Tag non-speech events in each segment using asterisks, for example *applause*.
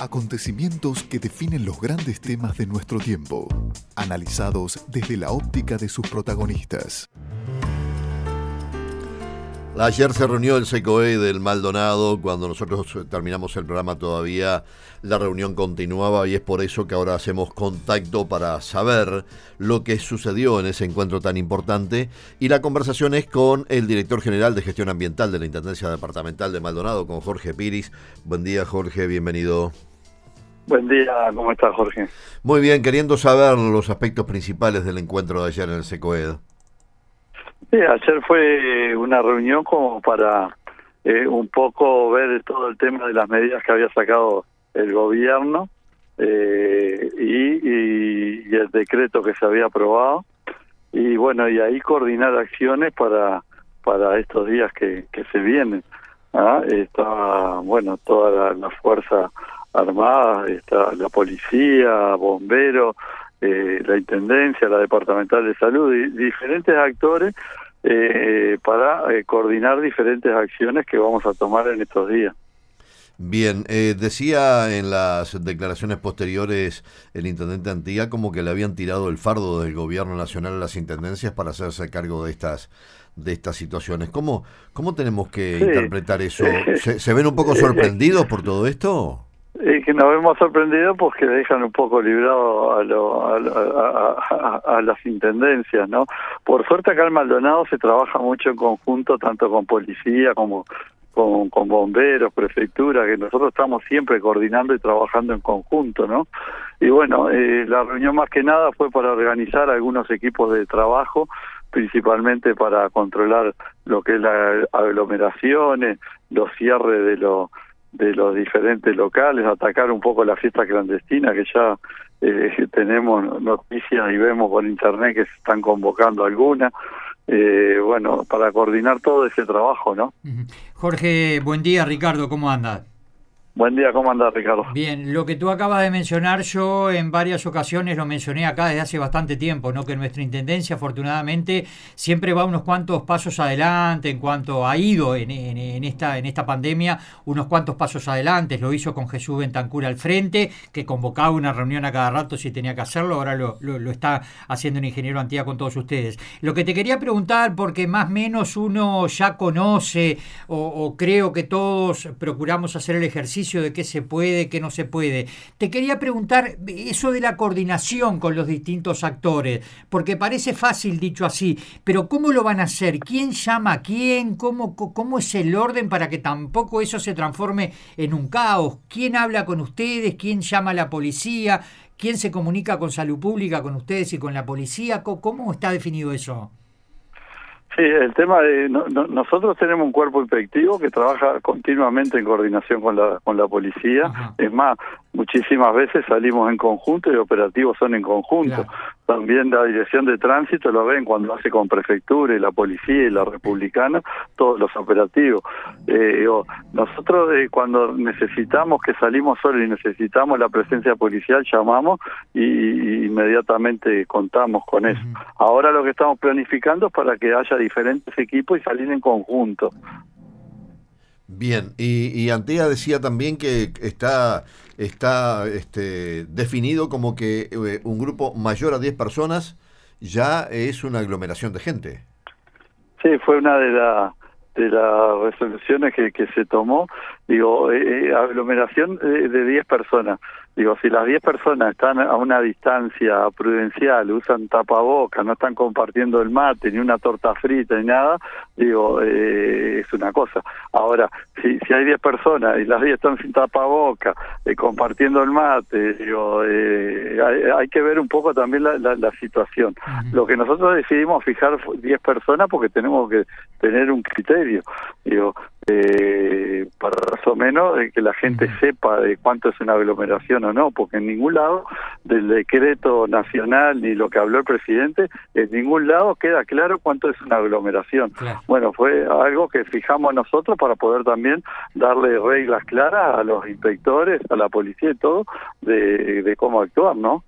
Acontecimientos que definen los grandes temas de nuestro tiempo, analizados desde la óptica de sus protagonistas. Ayer se reunió el SECOE del Maldonado, cuando nosotros terminamos el programa todavía la reunión continuaba y es por eso que ahora hacemos contacto para saber lo que sucedió en ese encuentro tan importante y la conversación es con el director general de gestión ambiental de la Intendencia Departamental de Maldonado, con Jorge Piris. Buen día Jorge, bienvenido. Buen día, ¿cómo estás Jorge? Muy bien, queriendo saber los aspectos principales del encuentro de ayer en el SECOED. Sí, ayer fue una reunión como para eh, un poco ver todo el tema de las medidas que había sacado el gobierno eh, y, el decreto que se había aprobado y bueno y ahí coordinar acciones para para estos días que, que se vienen ¿ah? está bueno toda la, fuerza armada está la policía bomberos eh, la Intendencia, la Departamental de Salud, y diferentes actores eh, para eh, coordinar diferentes acciones que vamos a tomar en estos días. Bien, decía en las declaraciones posteriores el intendente Antía como que le habían tirado el fardo del gobierno nacional a las intendencias para hacerse cargo de estas de estas situaciones. ¿Cómo, cómo tenemos que interpretar eso? *laughs* ¿Se, ¿Se, ven un poco sorprendidos por todo esto? Y que nos hemos sorprendido porque dejan un poco librado a, lo, a, las intendencias, ¿no? Por suerte acá en Maldonado se trabaja mucho en conjunto, tanto con policía como con, con bomberos, prefectura, que nosotros estamos siempre coordinando y trabajando en conjunto, ¿no? Y bueno, eh, la reunión más que nada fue para organizar algunos equipos de trabajo, principalmente para controlar lo que es las aglomeraciones, los cierres de los de los diferentes locales, atacar un poco la fiesta clandestina, que ya eh, *laughs* tenemos noticias y vemos por internet que se están convocando algunas. Eh, bueno, para coordinar todo ese trabajo, ¿no? Jorge, buen día, Ricardo, ¿cómo andas? Buen día, ¿cómo andas, Ricardo? Bien, lo que tú acabas de mencionar, yo en varias ocasiones lo mencioné acá desde hace bastante tiempo, ¿no? Que nuestra intendencia, afortunadamente, siempre va unos cuantos pasos adelante en cuanto ha ido en, esta, en esta pandemia, unos cuantos pasos adelante. Lo hizo con Jesús Bentancura al frente, que convocaba una reunión a cada rato si tenía que hacerlo, ahora lo, lo, está haciendo el ingeniero Antía con todos ustedes. Lo que te quería preguntar, porque más o menos uno ya conoce o creo que todos procuramos hacer el ejercicio de qué se puede, qué no se puede. Te quería preguntar eso de la coordinación con los distintos actores, porque parece fácil dicho así, pero ¿cómo lo van a hacer? ¿Quién llama a quién? ¿Cómo, cómo es el orden para que tampoco eso se transforme en un caos? ¿Quién habla con ustedes? ¿Quién llama a la policía? ¿Quién se comunica con salud pública, con ustedes y con la policía? ¿Cómo está definido eso? Sí, el tema de nosotros tenemos un cuerpo inspectivo que trabaja continuamente en coordinación con la con la policía. Es más, muchísimas veces salimos en conjunto y operativos son en conjunto. También la dirección de tránsito lo ven cuando hace con prefectura y la policía y la republicana, todos los operativos. Eh, nosotros eh, cuando necesitamos que salimos solos y necesitamos la presencia policial, llamamos y, inmediatamente contamos con eso. Ahora lo que estamos planificando es para que haya diferentes equipos y salir en conjunto. Bien, y, y Antea decía también que está, está este, definido como que eh, un grupo mayor a 10 personas ya es una aglomeración de gente. Sí, fue una de, la, de las resoluciones que, que se tomó, digo, eh, eh, aglomeración de, de 10 personas. Digo, si las 10 personas están a una distancia prudencial, usan tapabocas, no están compartiendo el mate, ni una torta frita, ni nada, digo, eh, es una cosa. Ahora, si, si hay 10 personas y las 10 están sin tapabocas, eh, compartiendo el mate, digo, eh, hay, que ver un poco también la, la, situación. Lo que nosotros decidimos fijar 10 personas porque tenemos que tener un criterio. Digo, eh, para más o menos que la gente sepa de cuánto es una aglomeración o no, porque en ningún lado del decreto nacional ni lo que habló el presidente, en ningún lado queda claro cuánto es una aglomeración. Bueno, fue algo que fijamos nosotros para poder también darle reglas claras a los inspectores, a la policía y todo, de, cómo actuar, ¿no?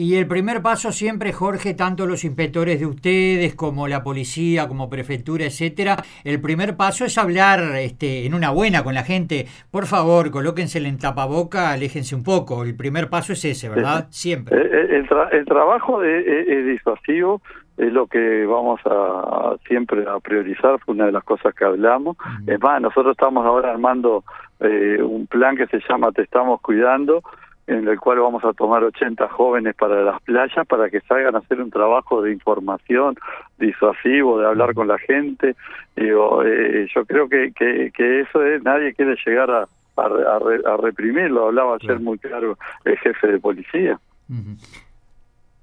Y el primer paso siempre, Jorge, tanto los inspectores de ustedes como la policía, como prefectura, etcétera, el primer paso es hablar este, en una buena con la gente. Por favor, colóquense en tapaboca, aléjense un poco. El primer paso es ese, ¿verdad? Siempre. Eh, eh, el, trabajo es, disuasivo es lo que vamos a, siempre a priorizar, fue una de las cosas que hablamos. Es más, nosotros estamos ahora armando eh, un plan que se llama Te estamos cuidando, en el cual vamos a tomar 80 jóvenes para las playas para que salgan a hacer un trabajo de información disuasivo, de hablar con la gente. Digo, eh, yo creo que, que, eso es, nadie quiere llegar a, a, reprimirlo, hablaba ayer muy claro el jefe de policía.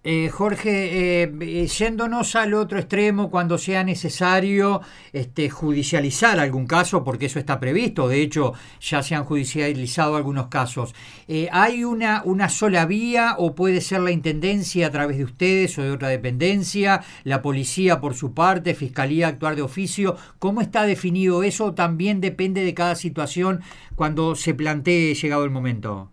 Eh, Jorge, eh, eh, yéndonos al otro extremo cuando sea necesario este, judicializar algún caso, porque eso está previsto, de hecho ya se han judicializado algunos casos, eh, ¿hay una, una sola vía o puede ser la Intendencia a través de ustedes o de otra dependencia, la policía por su parte, Fiscalía actuar de oficio? ¿Cómo está definido eso? También depende de cada situación cuando se plantee llegado el momento.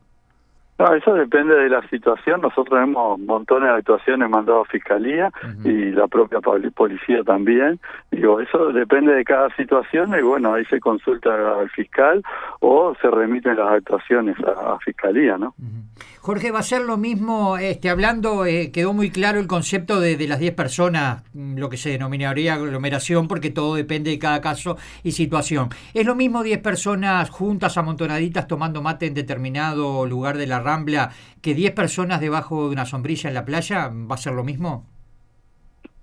No, eso depende de la situación. Nosotros hemos montones de actuaciones mandado a Fiscalía y la propia policía también. Digo, eso depende de cada situación y bueno, ahí se consulta al fiscal o se remiten las actuaciones a, Fiscalía, ¿no? Jorge, va a ser lo mismo, este, hablando, eh, quedó muy claro el concepto de, las 10 personas, mm, lo que se denominaría aglomeración, porque todo depende de cada caso y situación. ¿Es lo mismo 10 personas juntas, amontonaditas, tomando mate en determinado lugar de la Rambla, que 10 personas debajo de una sombrilla en la playa? ¿Va a ser lo mismo?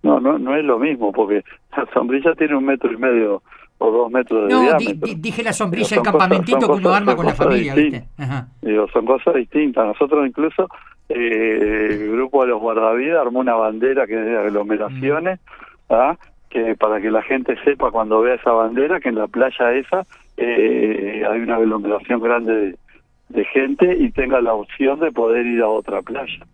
No, no, no es lo mismo, porque la sombrilla tiene un metro y medio o dos metros de no, dije la sombrilla, el campamentito que uno arma con la familia, ¿viste? Digo, son cosas distintas. Nosotros incluso, eh, el grupo de los guardavidas armó una bandera que es de aglomeraciones, mm. ¿ah? que para que la gente sepa cuando vea esa bandera que en la playa esa eh, hay una aglomeración grande de, gente y tenga la opción de poder ir a otra playa.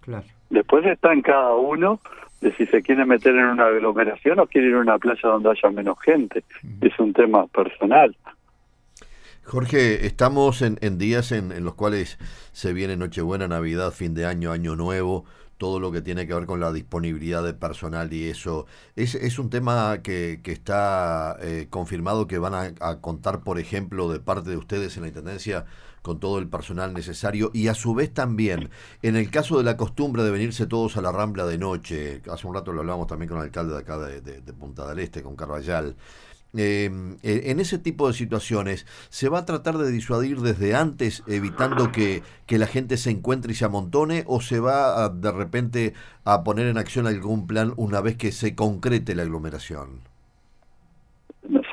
Después está en cada uno de si se quiere meter en una aglomeración o quiere ir a una playa donde haya menos gente. Es un tema personal. Jorge, estamos en, días en, los cuales se viene Nochebuena, Navidad, fin de año, Año Nuevo, todo lo que tiene que ver con la disponibilidad de personal y eso. Es, es un tema que, que está eh, confirmado que van a, a, contar, por ejemplo, de parte de ustedes en la Intendencia con todo el personal necesario y a su vez también, en el caso de la costumbre de venirse todos a la Rambla de noche, hace un rato lo hablamos también con el alcalde de acá de, Punta del Este, con Carvallal, eh, en ese tipo de situaciones, ¿se va a tratar de disuadir desde antes, evitando que, que la gente se encuentre y se amontone, o se va de repente a poner en acción algún plan una vez que se concrete la aglomeración?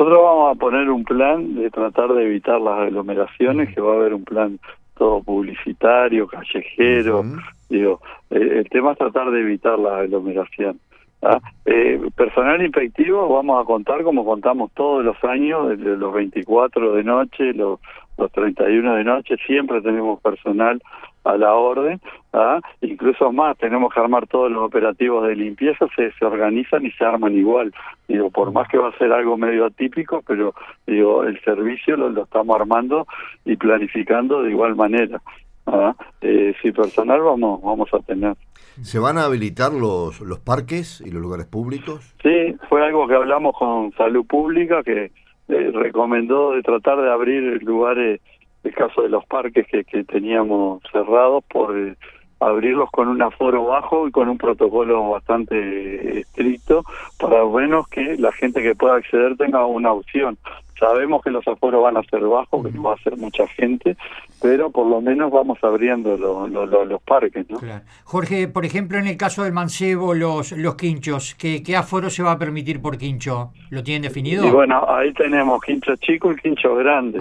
Nosotros vamos a poner un plan de tratar de evitar las aglomeraciones, que va a haber un plan todo publicitario, callejero, digo, eh, el tema es tratar de evitar la aglomeración. ¿ah? Eh, personal infectivo vamos a contar como contamos todos los años, desde los 24 de noche, los, los 31 de noche, siempre tenemos personal a la orden, ¿ah? incluso más, tenemos que armar todos los operativos de limpieza, se, se organizan y se arman igual. Digo, por más que va a ser algo medio atípico, pero digo, el servicio lo, lo estamos armando y planificando de igual manera. ¿ah? Eh, si personal vamos, vamos a tener. ¿Se van a habilitar los, los parques y los lugares públicos? Sí, fue algo que hablamos con Salud Pública, que eh, recomendó de tratar de abrir lugares el caso de los parques que, que teníamos cerrados por eh, abrirlos con un aforo bajo y con un protocolo bastante estricto para menos que la gente que pueda acceder tenga una opción. Sabemos que los aforos van a ser bajos, que no va a ser mucha gente, pero por lo menos vamos abriendo los parques. ¿no? Jorge, por ejemplo, en el caso del mancebo, los, los quinchos, ¿qué, ¿qué aforo se va a permitir por quincho? ¿Lo tienen definido? Y bueno, ahí tenemos quincho chico y quincho grande.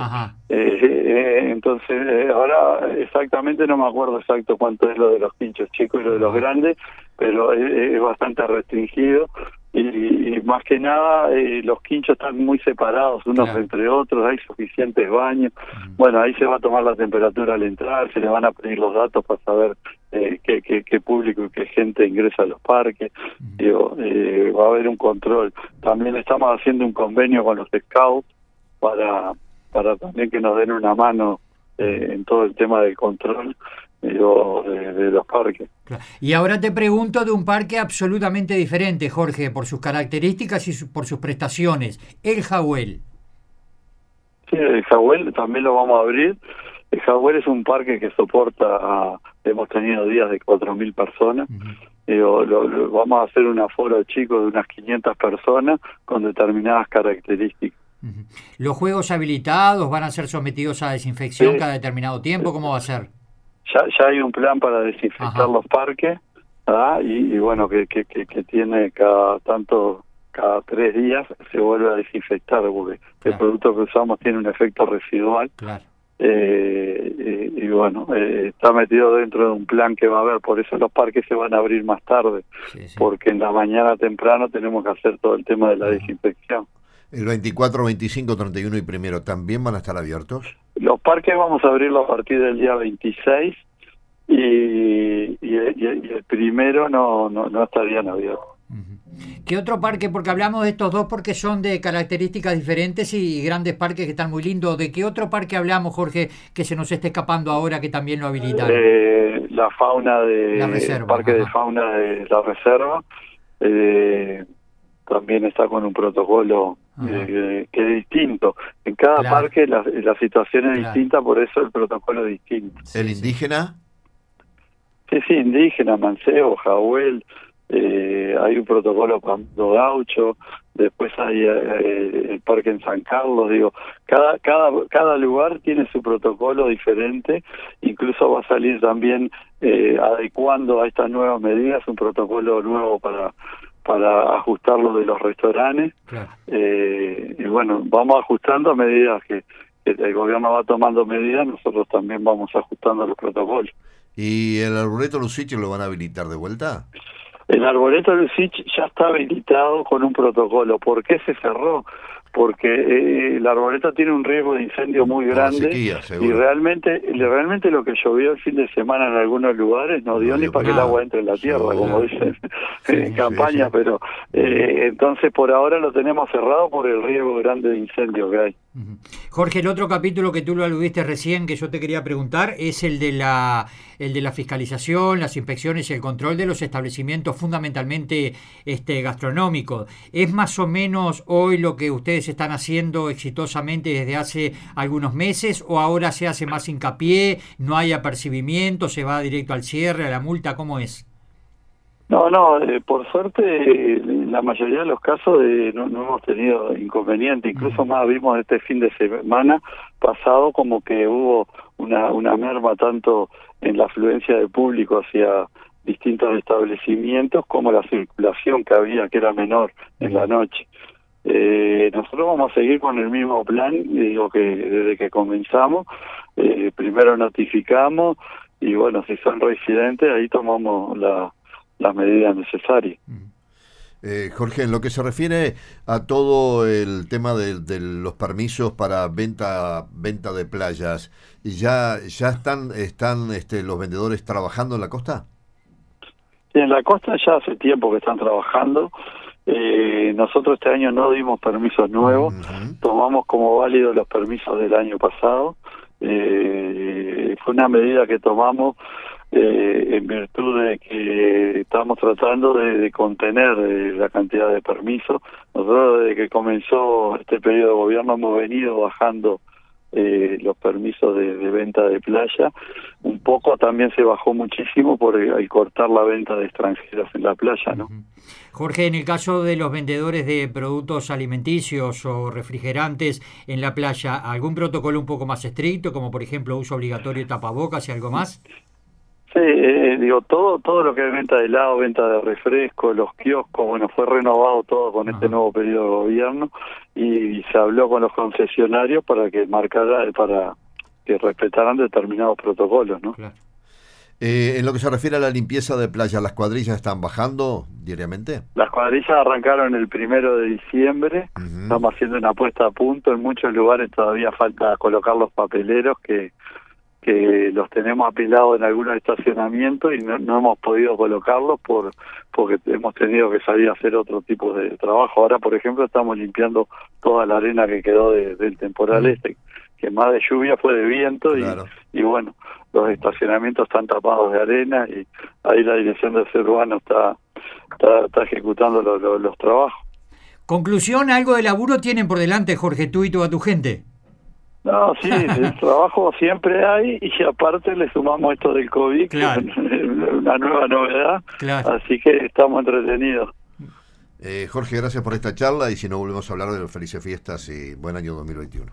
Eh, eh, entonces, eh, ahora exactamente no me acuerdo exacto cuánto es lo de los quinchos chicos y lo de los grandes, pero es bastante restringido y, más que nada eh, los quinchos están muy separados unos entre otros, hay suficientes baños. Bueno, ahí se va a tomar la temperatura al entrar, se le van a pedir los datos para saber eh, qué, qué, público y qué gente ingresa a los parques. Digo, eh, va a haber un control. También estamos haciendo un convenio con los scouts para, para también que nos den una mano en todo el tema del control de, los parques. Y ahora te pregunto de un parque absolutamente diferente, Jorge, por sus características y por sus prestaciones, el Jahuel. Sí, el Jahuel también lo vamos a abrir. El Jahuel es un parque que soporta, hemos tenido días de 4.000 personas. Digo, vamos a hacer un aforo chico de unas 500 personas con determinadas características. ¿Los juegos habilitados van a ser sometidos a desinfección cada determinado tiempo? ¿Cómo va a ser? Ya, ya hay un plan para desinfectar los parques y, bueno, que, que, que, tiene cada tanto, cada tres días se vuelve a desinfectar porque el producto que usamos tiene un efecto residual. Claro. Eh, y, bueno, eh, está metido dentro de un plan que va a haber, por eso los parques se van a abrir más tarde, porque en la mañana temprano tenemos que hacer todo el tema de la desinfección. ¿El 24, 25, 31 y primero también van a estar abiertos? Los parques vamos a abrirlo a partir del día 26 y, y, el primero no, no, no estarían abiertos. ¿Qué otro parque? Porque hablamos de estos dos porque son de características diferentes y grandes parques que están muy lindos. ¿De qué otro parque hablamos, Jorge, que se nos esté escapando ahora que también lo habilitaron? Eh, la fauna de... La reserva. El parque de fauna de la reserva. Eh, también está con un protocolo eh, que es distinto. En cada parque la, situación es distinta, por eso el protocolo es distinto. ¿El indígena? Sí, sí, indígena, manceo, jahuel, eh, hay un protocolo para Gaucho, después hay eh, el parque en San Carlos, digo, cada, cada, cada lugar tiene su protocolo diferente, incluso va a salir también adecuando a estas nuevas medidas un protocolo nuevo para para ajustar lo de los restaurantes. Eh, y bueno, vamos ajustando a medida que, el gobierno va tomando medidas, nosotros también vamos ajustando los protocolos. ¿Y el arboreto Lucich lo van a habilitar de vuelta? El arboreto Lucich ya está habilitado con un protocolo. ¿Por qué se cerró? Porque eh, la arboleta tiene un riesgo de incendio muy grande y realmente realmente lo que llovió el fin de semana en algunos lugares no dio ni para que el agua entre en la tierra, como dicen *laughs* en campaña, pero eh, entonces por ahora lo tenemos cerrado por el riesgo grande de incendio que hay. Jorge, el otro capítulo que tú lo aludiste recién que yo te quería preguntar es el de la el de la fiscalización, las inspecciones y el control de los establecimientos fundamentalmente este gastronómicos. ¿Es más o menos hoy lo que ustedes están haciendo exitosamente desde hace algunos meses o ahora se hace más hincapié, no hay apercibimiento, se va directo al cierre, a la multa, ¿cómo es? No, no, eh, por suerte en la mayoría de los casos eh, no, hemos tenido inconveniente, incluso más vimos este fin de semana pasado como que hubo una, una merma tanto en la afluencia de público hacia distintos establecimientos como la circulación que había que era menor en la noche. Eh, nosotros vamos a seguir con el mismo plan, digo que desde que comenzamos, eh, primero notificamos y bueno, si son residentes ahí tomamos la las medidas necesarias. Eh, Jorge, en lo que se refiere a todo el tema de, los permisos para venta venta de playas, ¿ya ya están están este, los vendedores trabajando en la costa? en la costa ya hace tiempo que están trabajando. Eh, nosotros este año no dimos permisos nuevos, tomamos como válidos los permisos del año pasado. Eh, fue una medida que tomamos eh, en virtud de que estamos tratando de, contener eh, la cantidad de permisos. Nosotros desde que comenzó este periodo de gobierno hemos venido bajando eh, los permisos de, venta de playa. Un poco también se bajó muchísimo por el, cortar la venta de extranjeros en la playa, ¿no? Jorge, en el caso de los vendedores de productos alimenticios o refrigerantes en la playa, ¿algún protocolo un poco más estricto, como por ejemplo uso obligatorio de tapabocas y algo más? Sí, eh, digo, todo todo lo que es venta de helado, venta de refresco, los kioscos, bueno, fue renovado todo con este nuevo periodo de gobierno y, se habló con los concesionarios para que marcara, para que respetaran determinados protocolos, ¿no? Eh, en lo que se refiere a la limpieza de playa, ¿las cuadrillas están bajando diariamente? Las cuadrillas arrancaron el primero de diciembre, estamos haciendo una puesta a punto, en muchos lugares todavía falta colocar los papeleros que que los tenemos apilados en algunos estacionamientos y no, hemos podido colocarlos por porque hemos tenido que salir a hacer otro tipo de trabajo. Ahora, por ejemplo, estamos limpiando toda la arena que quedó del temporal este, que más de lluvia fue de viento Claro. y, y bueno, los estacionamientos están tapados de arena y ahí la dirección del ser urbano está, está, está ejecutando lo- lo- los trabajos. Conclusión, algo de laburo tienen por delante, Jorge, tú y toda tu gente. No, sí, el *laughs* trabajo siempre hay y aparte le sumamos esto del COVID, Claro. que es *laughs* una nueva novedad, Claro. así que estamos entretenidos. Eh, Jorge, gracias por esta charla y si no volvemos a hablar de felices fiestas y buen año 2021.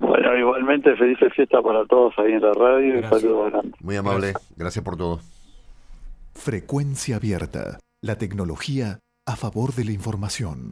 Bueno, igualmente felices fiestas para todos ahí en la radio y Gracias. saludos grandes. Muy amable, gracias por todo. Frecuencia abierta. La tecnología a favor de la información.